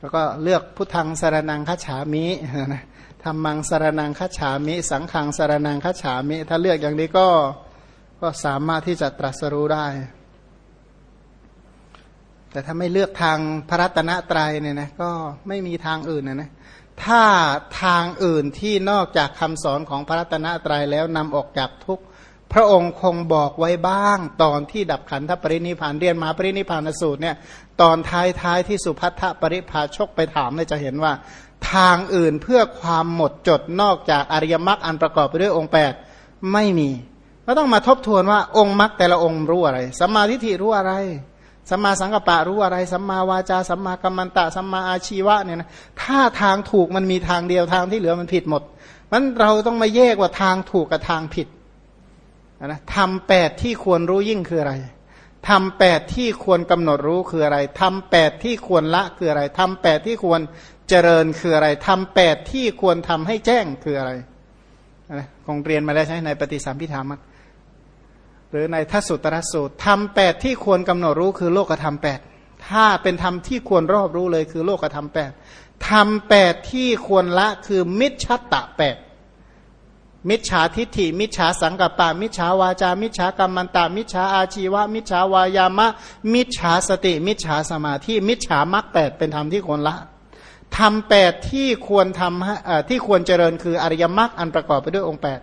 แล้วก็เลือกพุทธังสารนังคัจฉามิธรรมังสารนังคัจฉามิ สังขังสารนังคัจฉามิ ถ้าเลือกอย่างนี้ก็ก็สามารถที่จะตรัสรู้ได้ แต่ถ้าไม่เลือกทางพระรัตนตรัยเนี่ยนะก็ไม่มีทางอื่นนะนะถ้าทางอื่นที่นอกจากคำสอนของพระรัตนตรัยแล้วนำออกจากทุกข พระองค์คงบอกไว้บ้าง ตอนที่ดับขันธปรินิพานเรียนมาปรินิพานสูตรเนี่ยตอนท้ายท้ายที่สุพัทธปริภาชกไปถามเลยจะเห็นว่า ทางอื่นเพื่อความหมดจดนอกจากอริยมรรคอันประกอบไปด้วยองค์แปดไม่มีก็ต้องมาทบทวนว่าองค์มรรคแต่ละองค์รู้อะไรสัมมาทิฏฐิรู้อะไรสัมมาสังกัปปะรู้อะไรสัมมาวาจาสัมมากัมมันตะสัมมาอาชีวะเนี่ยนะถ้าทางถูกมันมีทางเดียวทางที่เหลือมันผิดหมดมันเราต้องมาแยกว่าทางถูกกับทางผิด นะทำแปดที่ควรรู้ยิ่งคืออะไรทำแปดที่ควรกำหนดรู้คืออะไรทำแปดที่ควรละคืออะไรทำแปดที่ควรเจริญคืออะไรทำแปดที่ควรทำให้แจ้งคืออะไรนะคงเรียนมาแล้วใช่ในปฏิสัมพิธามักหรือในทัศสุตรสูตรทำแปดที่ควรกำหนดรู้คือโลกธรรมแปดถ้าเป็นธรรมที่ควรรอบรู้เลยคือโลกธรรมแปดทำแปดที่ควรละคือมิจฉัตตะแปด มิจฉาทิฏฐิ มิจฉาสังกัปปะ มิจฉาวาจา มิจฉากรรมันตามิจฉาอาชีวะ มิจฉาวายามะ มิจฉาสติ มิจฉาสมาธิ มิจฉามรรคแปดเป็นธรรมที่ควรละทำแปดที่ควรทำที่ควรเจริญคืออริยมรรคอันประกอบไปด้วยองค์แปด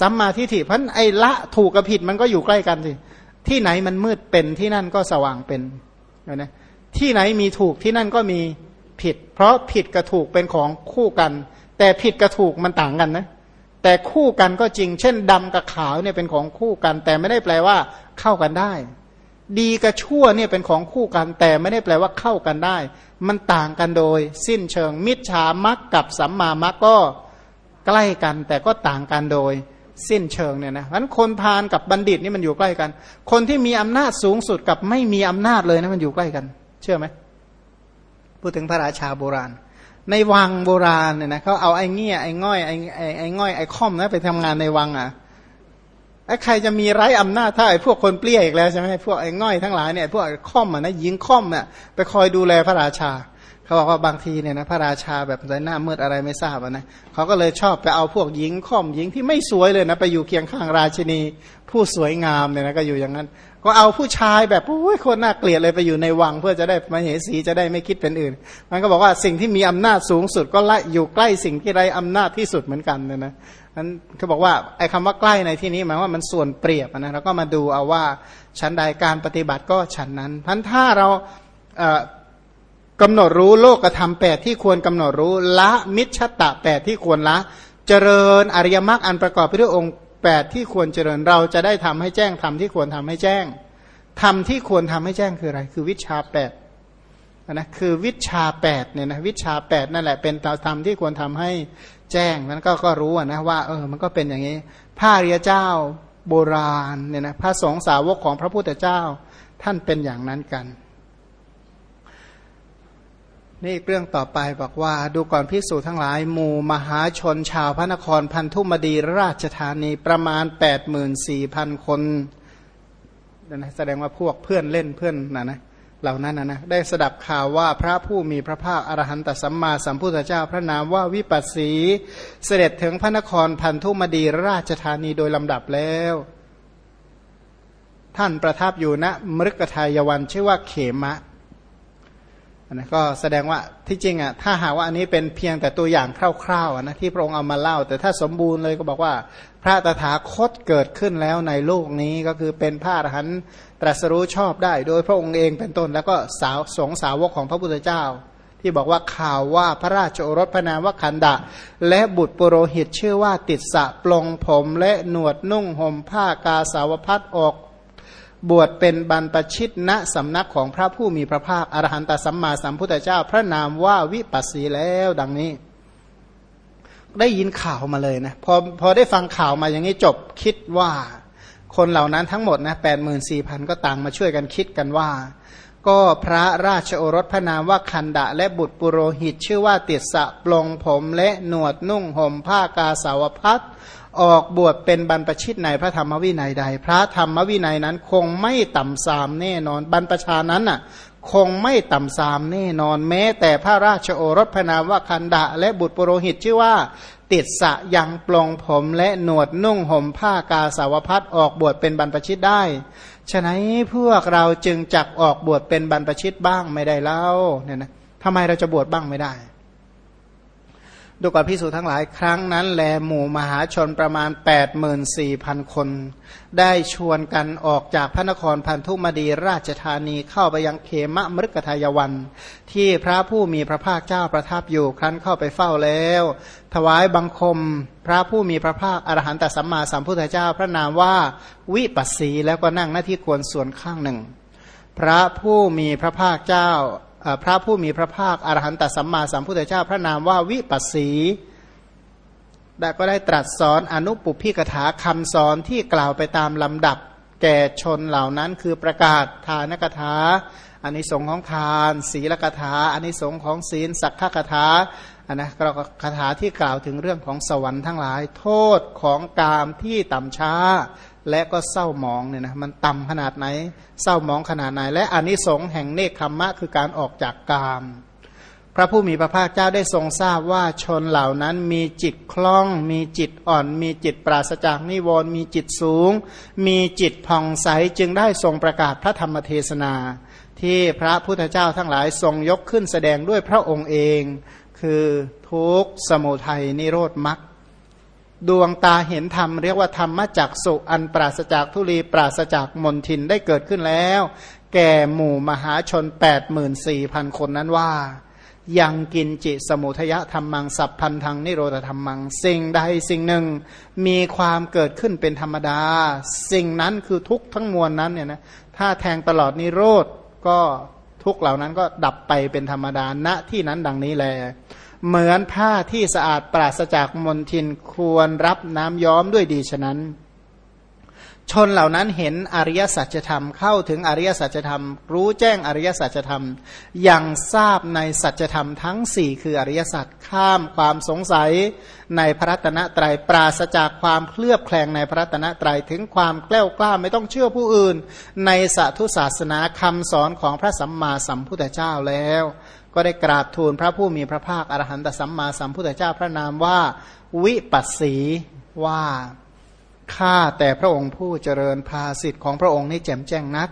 สัมมาทิฏฐิพันไอละถูกกับผิดมันก็อยู่ใกล้กันสิที่ไหนมันมืดเป็นที่นั่นก็สว่างเป็นนะที่ไหนมีถูกที่นั่นก็มีผิด เพราะผิดกับถูกเป็นของคู่กัน แต่ผิดกับถูกมันต่างกันนะ แต่คู่กันก็จริง เช่นดำกับขาวเนี่ยเป็นของคู่กัน แต่ไม่ได้แปลว่าเข้ากันได้ ดีกับชั่วเนี่ยเป็นของคู่กัน แต่ไม่ได้แปลว่าเข้ากันได้ มันต่างกันโดย สิ้นเชิงมิจฉามักกับสัมมามักก็ใกล้กัน แต่ก็ต่างกันโดย สิ้นเชิงเนี่ยนะเพราะคนพาลกับบัณฑิตนี่มันอยู่ใกล้กัน คนที่มีอำนาจสูงสุดกับไม่มีอำนาจเลยนะมันอยู่ใกล้กัน เชื่อไหมพูดถึงพระราชาโบราณ ในวังโบราณเนี่ยนะเขาเอาไอ้เงี้ยไอ้ง่อยไอ้ไอ้ไอ้ง่อยไอ้ค่อมนะไปทำงานในวังอะไอ้ใครจะมีไร้อำนาจถ้าไอ้พวกคนเปรี้ยอีกแล้วใช่ไหมพวกไอ้ง่อยทั้งหลายเนี่ยพวกค่อมอะนะยิงค่อมเนี่ยไปคอยดูแลพระราชา เขาบอกว่าบางทีเนี่ยนะพระราชาแบบใจหน้ามืดอะไรไม่ทราบนะเขาก็เลยชอบไปเอาพวกหญิงค่อมหญิงที่ไม่สวยเลยนะไปอยู่เคียงข้างราชินี ผู้สวยงามเนี่ยนะก็อยู่อย่างนั้น ก็เอาผู้ชายแบบโอ้ยคนน่าเกลียดเลยไปอยู่ในวังเพื่อจะได้มาเหสีจะได้ไม่คิดเป็นอื่น มันก็บอกว่าสิ่งที่มีอำนาจสูงสุดก็ไล่อยู่ใกล้สิ่งที่ไร้อำนาจที่สุดเหมือนกันเนี่ยนะั้นเขาบอกว่าไอ้คำว่าใกล้ในที่นี้หมายว่ามันส่วนเปรียบนะเราก็มาดูเอาว่าชั้นใดการปฏิบัติก็ชั้นนั้นพันถ้าเรา กำหนดรู้โลกธรรมแปดที่ควรกำหนดรู้ละมิชตะแปดที่ควรละ เจริญอริยมรรคอันประกอบไปด้วยองค์แปดที่ควรเจริญเราจะได้ทำให้แจ้งทำที่ควรทำให้แจ้งทำที่ควรทำให้แจ้งคืออะไร คือวิชาแปดนะคือวิชาแปดเนี่ยนะวิชาแปดนั่นแหละเป็นธรรมที่ควรทำให้แจ้งนั้นก็ก็รู้นะว่าเออมันก็เป็นอย่างนี้พระเรียเจ้าโบราณเนี่ยนะพระสงฆ์สาวกของพระพุทธเจ้าท่านเป็นอย่างนั้นกัน นี่เรื่องต่อไปบอกว่า ดูก่อนพิสูจทั้งหลายหมู่มหาชนชาวพระนครพันธุมดีราชธานีประมาณ 8 4 0 0 0 คนนะแสดงว่าพวกเพื่อนเล่นเพื่อนนะนะเหล่านั้นนะนะได้สดับข่าวว่าพระผู้มีพระภาคอรหันตสัมมาสัมพุทธเจ้าพระนามว่าวิปัสสีเสด็จถึงพระนครพันธุมดีราชธานีโดยลำดับแล้ว ท่านประทับอยู่ณนะมฤกทายวันชื่อว่าเขมะ นะก็แสดงว่าที่จริงอะถ้าหากว่าอันนี้เป็นเพียงแต่ตัวอย่างคร่าวๆนะที่พระองค์เอามาเล่า แต่ถ้าสมบูรณ์เลยก็บอกว่า พระตถาคตเกิดขึ้นแล้วในโลกนี้ก็คือเป็นพระอรหันต์ตรัสรู้ชอบได้ โดยพระองค์เองเป็นต้นแล้วก็สาวสงสาวกของพระพุทธเจ้า ที่บอกว่าข่าวว่าพระราชโอรสพระนามว่าคันดะ และบุตรปุโรหิตชื่อว่าติดสะปลงผมและหนวดนุ่งห่มผ้ากาสาวพัดออก บวชเป็นบรรปชิตณสำนักของพระผู้มีพระภาคอรหันตสัมมาสัมพุทธเจ้า พระนามว่าวิปัสสีแล้วดังนี้ ได้ยินข่าวมาเลยนะพอพอได้ฟังข่าวมาอย่างนี้จบคิดว่าคนเหล่านั้นทั้งหมดนะแปดหมื่นสี่พันก็ต่างมาช่วยกันคิดกันว่า ก็พระราชโอรสพระนามว่าคันดะ และบุตรปุโรหิต ชื่อว่าติดสะปลงผมและหนวดนุ่งห่มผ้ากาสาวพัด ออกบวชเป็นบรรพชิตในพระธรรมวินัยใด พระธรรมวินัยนั้นคงไม่ต่ำสามแน่นอน บรรพชานั้นน่ะคงไม่ต่ำสามแน่นอนแม้ แต่พระราชโอรสพนามว่าคันดะ และบุตรปุโรหิตชื่อว่า ติดสะยังปลงผมและหนวดนุ่งห่มผ้ากาสาวพัดออกบวชเป็นบรรพชิตได้ ฉะนั้นพวกเราจึงจักออกบวชเป็นบรรพชิตบ้างไม่ได้เล่าเนี่ยนะทำไมเราจะบวชบ้างไม่ได้ ดูก่อนพิสูจทั้งหลายครั้งนั้นแลหมู่มหาชนประมาณ 84,000 คน ได้ชวนกันออกจากพระนครพันธุมดีราชธานีเข้าไปยังเขมะมฤกทายวัน ที่พระผู้มีพระภาคเจ้าประทับอยู่ครั้นเข้าไปเฝ้าแล้ว ถวายบังคมพระผู้มีพระภาคอรหันตสัมมาสัมพุทธเจ้าพระนามว่าวิปัสสีแล้วก็นั่งหน้าที่ควรส่วนข้างหนึ่ง พระผู้มีพระภาคเจ้า พระผู้มีพระภาคอรหันตสัมมาสัมพุทธเจ้าพระนามว่าวิปัสสีได้ก็ได้ตรัสสอนอนุปุพิกถาคำสอนที่กล่าวไปตามลำดับ แก่ชนเหล่านั้นคือประกาศทานกถาอันนี้สงของทาน ศีลกถาอันนี้สงของศีล สักขกถาอันนะก็คาถาที่กล่าวถึงเรื่องของสวรรค์ทั้งหลาย โทษของกามที่ต่ำช้า และก็เศร้าหมองเนี่ยนะมันต่ำขนาดไหน เศร้าหมองขนาดไหน และอนนิสงส์แห่งเนคขมมะคือการออกจากกาม พระผู้มีพระภาคเจ้าได้ทรงทราบว่าชนเหล่านั้นมีจิตคล่อง มีจิตอ่อน มีจิตปราศจากนิวรณ์มีจิตสูง มีจิตผ่องใสจึงได้ทรงประกาศพระธรรมเทศนา ที่พระพุทธเจ้าทั้งหลายทรงยกขึ้นแสดงด้วยพระองค์เอง คือทุกสมุทัยนิโรธมรรค ดวงตาเห็นธรรมเรียกว่าธรรมจักสุอันปราศจากทุลีปราศจากมนทินได้เกิดขึ้นแล้ว แก่หมู่มหาชน 8 4 0 0 0 คนนั้นว่า ยังกินจิสมุทยธรรมังสัพพันธังนิโรธธรรมัง สิ่งใดสิ่งหนึ่ง มีความเกิดขึ้นเป็นธรรมดา สิ่งนั้นคือทุกทั้งมวลนั้นเนี่ยนะถ้าแทงตลอดนิโรธก็ทุกเหล่านั้นก็ดับไปเป็นธรรมดาณที่นั้นดังนี้แล เหมือนผ้าที่สะอาดปราศจากมลทินควรรับน้ำย้อมด้วยดีฉะนั้น ชนเหล่านั้นเห็นอริยสัจธรรมเข้าถึงอริยสัจธรรม รู้แจ้งอริยสัจธรรม อย่างทราบในสัจธรรมทั้งสี่คืออริยสัจข้ามความสงสัยในพระตนะตรยัยปราศจากความเคลือบแคลงในพระตนะตรัยถึงความแกล้วกล้าไม่ต้องเชื่อผู้อื่น ในสัทุศาสนาคำสอนของพระสัมมาสัมพุทธเจ้าแล้ว ก็ได้กราบทูลพระผู้มีพระภาคอรหันตสัมมาสัมพุทธเจ้าพระนามว่า วิปัสสีว่าข้าแต่พระองค์ผู้เจริญภาสิทธิ์ของพระองค์นี่แจ่มแจ้งนัก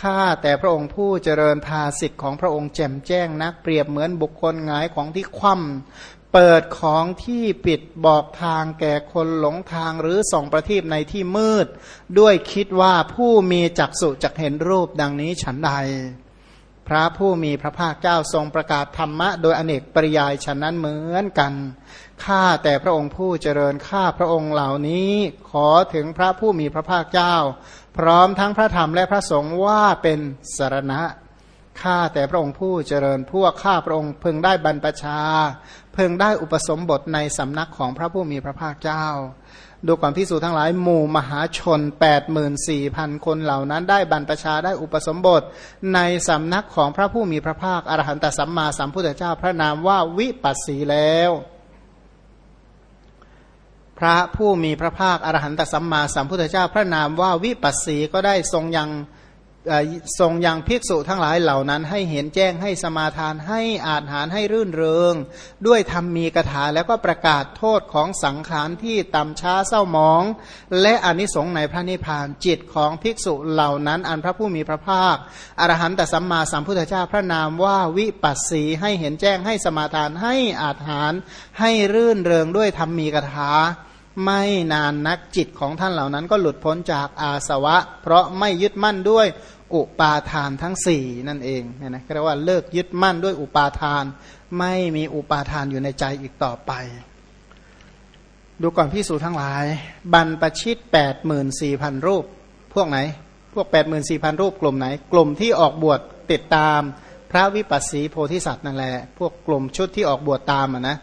ข้าแต่พระองค์ผู้เจริญภาสิทธิ์ของพระองค์แจ่มแจ้งนักเปรียบเหมือนบุคคลงายของที่คว่ำเปิดของที่ปิดบอกทางแก่คนหลงทางหรือส่องประทีปในที่มืด ด้วยคิดว่าผู้มีจักษุจักเห็นรูปดังนี้ฉันใด พระผู้มีพระภาคเจ้าทรงประกาศธรรมะ โดยอเนกปริยายฉะนั้นเหมือนกันข้าแต่พระองค์ผู้เจริญข้าพระองค์เหล่านี้ ขอถึงพระผู้มีพระภาคเจ้า พร้อมทั้งพระธรรมและพระสงฆ์ว่าเป็นสารณะข้าแต่พระองค์ผู้เจริญพวกข้าพระองค์พึงได้บรรพชาพึงได้อุปสมบทในสำนักของพระผู้มีพระภาคเจ้า ดูก่อนพิสูจทั้งหลายหมู่มหาชน 84,000 คนเหล่านั้น ได้บรรพชาได้อุปสมบท ในสำนักของพระผู้มีพระภาค อรหันตสัมมาสัมพุทธเจ้าพระนามว่าวิปัสสีแล้ว พระผู้มีพระภาค อรหันตสัมมาสัมพุทธเจ้าพระนามว่าวิปัสสีก็ได้ทรงยัง ทรงยังภิกษุทั้งหลายเหล่านั้นให้เห็นแจ้งให้สมาทานให้อาหารให้รื่นเริง ด้วยธรรมมีกถาแล้วก็ประกาศโทษของสังขารที่ต่ำช้าเศร้าหมอง และอนิสงส์ในพระนิพพานจิตของภิกษุเหล่านั้น อันพระผู้มีพระภาคอรหันตสัมมาสัมพุทธเจ้าพระนามว่าวิปัสสีให้เห็นแจ้งให้สมาทานให้อาหารให้รื่นเริงด้วยธรรมมีกถา ไม่นานนักจิตของท่านเหล่านั้นก็หลุดพ้นจากอาสวะ เพราะไม่ยึดมั่นด้วยอุปาทานทั้งสี่นั่นเองเนี่ยนะเรียกว่าเลิกยึดมั่นด้วยอุปาทาน ไม่มีอุปาทานอยู่ในใจอีกต่อไป ดูก่อนพี่สูจทั้งหลาย บรรปชิตแปดหมื่นสี่พันรูป พวกไหน พวกแปดหมื่นสี่พันรูปกลุ่มไหน กลุ่มที่ออกบวชติดตามพระวิปัสสีโพธิสัตว์นั่นแหละพวกกลุ่มชุดที่ออกบวชตามอะนะ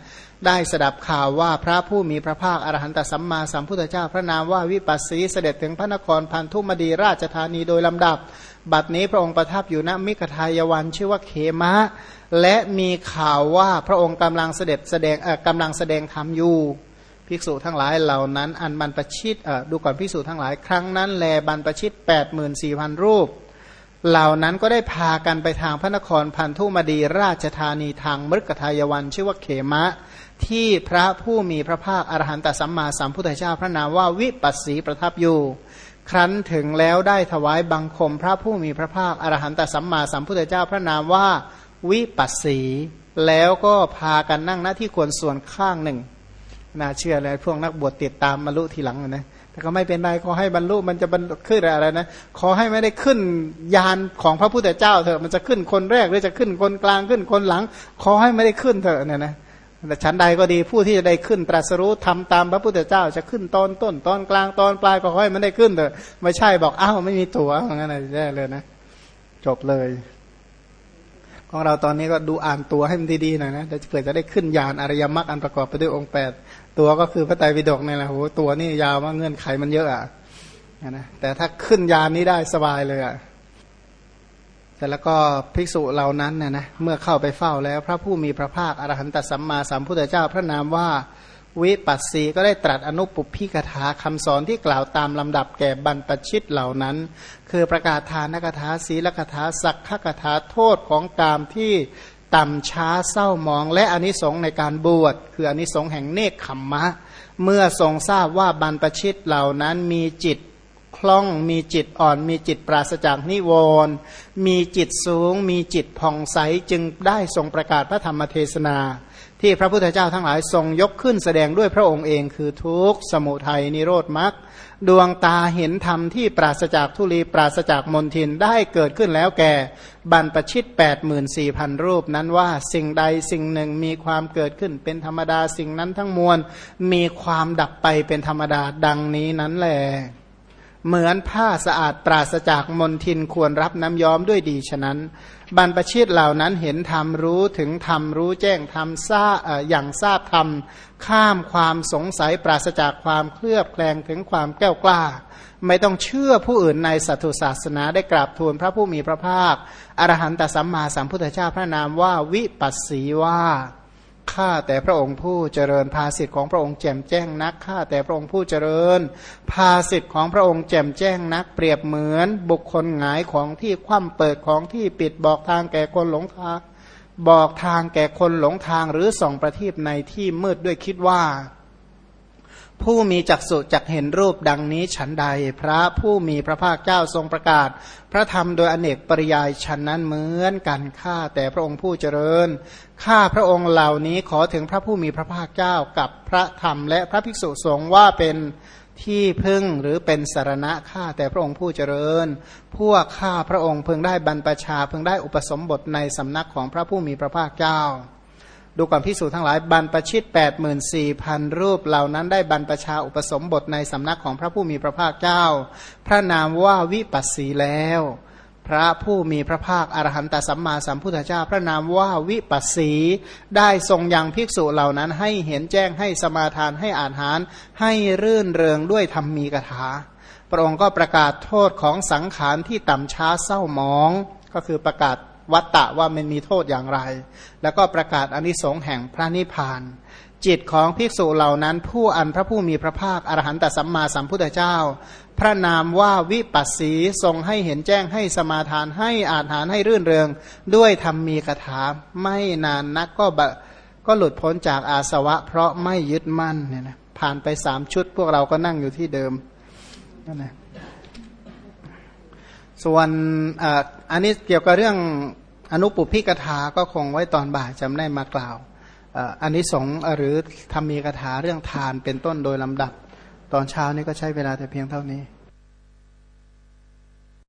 ได้สดับข่าวว่าพระผู้มีพระภาคอรหันตสัมมาสัมพุทธเจ้าพระนามว่าวิปัสสีเสด็จถึงพระนครพันธุมดีราชธานีโดยลำดับ บัดนี้พระองค์ประทับอยู่ณมิกทายวันชื่อว่าเขมะ และมีข่าวว่าพระองค์กำลังเสด็จแสดงกำลังแสดงธรรมอยู่ภิกษุทั้งหลายเหล่านั้น อันบรรพชิตดูก่อนภิกษุทั้งหลายครั้งนั้นแลบรรพชิต8 4 0 0 0 รูป เหล่านั้นก็ได้พากันไปทางพระนครพันธุมดีราชธานีทางมฤกทายวันชื่อว่าเขมะ ที่พระผู้มีพระภาคอรหันตสัมมาสัมพุทธเจ้าพระนามว่าวิปัสสีประทับอยู่ครั้นถึงแล้วได้ถวายบังคมพระผู้มีพระภาคอรหันตสัมมาสัมพุทธเจ้าพระนามว่าวิปัสสี แล้วก็พากันนั่งหน้าที่ควรส่วนข้างหนึ่ง น่าเชื่อเลยพวกนักบวชติดตามบรรลุทีหลังนะแต่ก็ไม่เป็นไรขอให้บรรลุมันจะบรรลุขึ้นอะไรนะขอให้ไม่ได้ขึ้นยานของพระพุทธเจ้าเถอะมันจะขึ้นคนแรกหรือจะขึ้นคนกลางขึ้นคนหลัง ขอให้ไม่ได้ขึ้นเถอะเนี่ยนะ แต่ชั้นใดก็ดีผู้ที่จะได้ขึ้นตรัสรู้ทำตามพระพุทธเจ้าจะขึ้นตอนต้นตอนกลางตอนปลายก็ขอให้มันได้ขึ้นเถอะไม่ใช่บอกอ้าวไม่มีตัวอย่างนั้นแย่เลยนะ จบเลย ของเราตอนนี้ก็ดูอ่านตัวให้มันดีๆหน่อยนะเผื่อจะได้ขึ้นยานอริยมรรคอันประกอบไปด้วยองค์แปดตัวก็คือพระไตรปิฎกนี่แหละโหตัวนี่ยาวว่าเงื่อนไขมันเยอะอะนะแต่ถ้าขึ้นยานนี้ได้สบายเลยอะ แต่แล้วก็ภิกษุเหล่านั้นเนี่ยนะเมื่อเข้าไปเฝ้าแล้วพระผู้มีพระภาคอรหันตสัมมาสัมพุทธเจ้าพระนามว่าวิปัสสีก็ได้ตรัสอนุปุพิกถาคำสอนที่กล่าวตามลำดับแก่บรรปชิตเหล่านั้น คือประกาศทานกถาศีลกถาสักขกถาโทษของกามที่ต่ำช้าเศร้ามอง และอนิสงส์ในการบวชคืออนิสงส์แห่งเนคขมมะ เมื่อทรงทราบว่าบรรปชิตเหล่านั้นมีจิต คล่องมีจิตอ่อนมีจิตปราศจากนิวรณ์มีจิตสูง มีจิตผ่องใสจึงได้ทรงประกาศพระธรรมเทศนา ที่พระพุทธเจ้าทั้งหลายทรงยกขึ้นแสดงด้วยพระองค์เองคือทุกสมุทัยนิโรธมรรคดวงตาเห็นธรรมที่ปราศจากทุลีปราศจากมนทินได้เกิดขึ้นแล้วแก่บรรปชิต 8 4 0 0 0 รูปนั้นว่าสิ่งใดสิ่งหนึ่งมีความเกิดขึ้นเป็นธรรมดาสิ่งนั้นทั้งมวลมีความดับไปเป็นธรรมดาดังนี้นั้นแหละ เหมือนผ้าสะอาดปราศจากมนทินควรรับน้ำย้อมด้วยดีฉะนั้น บรรพชิตเหล่านั้นเห็นธรรมรู้ถึงธรรมรู้แจ้งธรรมทราอย่างทราบธรรม ข้ามความสงสัยปราศจากความเคลือบแคลงถึงความแก้วกล้า ไม่ต้องเชื่อผู้อื่นในสัตุศาสนาได้กราบทูลพระผู้มีพระภาค อรหันตสัมมาสัมพุทธเจ้าพระนามว่าวิปัสสีว่า ข้าแต่พระองค์ผู้เจริญภาสิทธิ์ของพระองค์แจ่มแจ้งนักข้าแต่พระองค์ผู้เจริญ ภาสิทธิ์ของพระองค์แจ่มแจ้งนัก เปรียบเหมือน บุคคลหงายของที่คว่ำเปิดของที่ปิดบอกทางแก่คนหลงทาง บอกทางแก่คนหลงทางหรือส่องประทีปในที่มืดด้วยคิดว่า ผู้มีจักษุจักเห็นรูปดังนี้ฉันใด พระผู้มีพระภาคเจ้าทรงประกาศ พระธรรมโดยอเนกปริยายฉันนั้นเหมือนกันข้าแต่พระองค์ผู้เจริญข้าพระองค์เหล่านี้ขอถึงพระผู้มีพระภาคเจ้ากับพระธรรมและพระภิกษุสงฆ์ว่าเป็นที่พึ่งหรือเป็นสารณะข้าแต่พระองค์ผู้เจริญ พวกข้าพระองค์เพิ่งได้บรรพชาเพิ่งได้อุปสมบทในสำนักของพระผู้มีพระภาคเจ้า ดูก่อนพิสูจน์ทั้งหลายบรรปชิต8 4 0 0 0 รูปเหล่านั้นได้บรรปชาอุปสมบทในสำนักของพระผู้มีพระภาคเจ้า พระนามว่าวิปัสสีแล้ว พระผู้มีพระภาคอรหันตสัมมาสัมพุทธเจ้า พระนามว่าวิปัสสีได้ทรงยังภิกษุเหล่านั้นให้เห็นแจ้งให้สมาทานให้อ่านหารให้รื่นเริงด้วยธรรมมีกถา พระองค์ก็ประกาศโทษของสังขารที่ต่ำช้าเศร้าหมองก็คือประกาศ วัตตะว่ามันมีโทษอย่างไร แล้วก็ประกาศอนิสงส์แห่งพระนิพพาน จิตของภิกษุเหล่านั้น ผู้อันพระผู้มีพระภาคอรหันตสัมมาสัมพุทธเจ้า พระนามว่าวิปัสสีทรงให้เห็นแจ้งให้สมาทานให้อาหารให้รื่นเริง ด้วยธรรมมีคาถาไม่นานนักก็บก็หลุดพ้นจากอาสวะ เพราะไม่ยึดมั่นเนี่ยนะผ่านไปสามชุดพวกเราก็นั่งอยู่ที่เดิมนั่นแหละส่วนอันนี้เกี่ยวกับเรื่อง อนุปุพิกถาก็คงไว้ตอนบ่ายจำได้มากล่าวอันนี้สงหรือทำมีกถาเรื่องทานเป็นต้นโดยลำดับ ตอนเช้านี้ก็ใช้เวลาแต่เพียงเท่านี้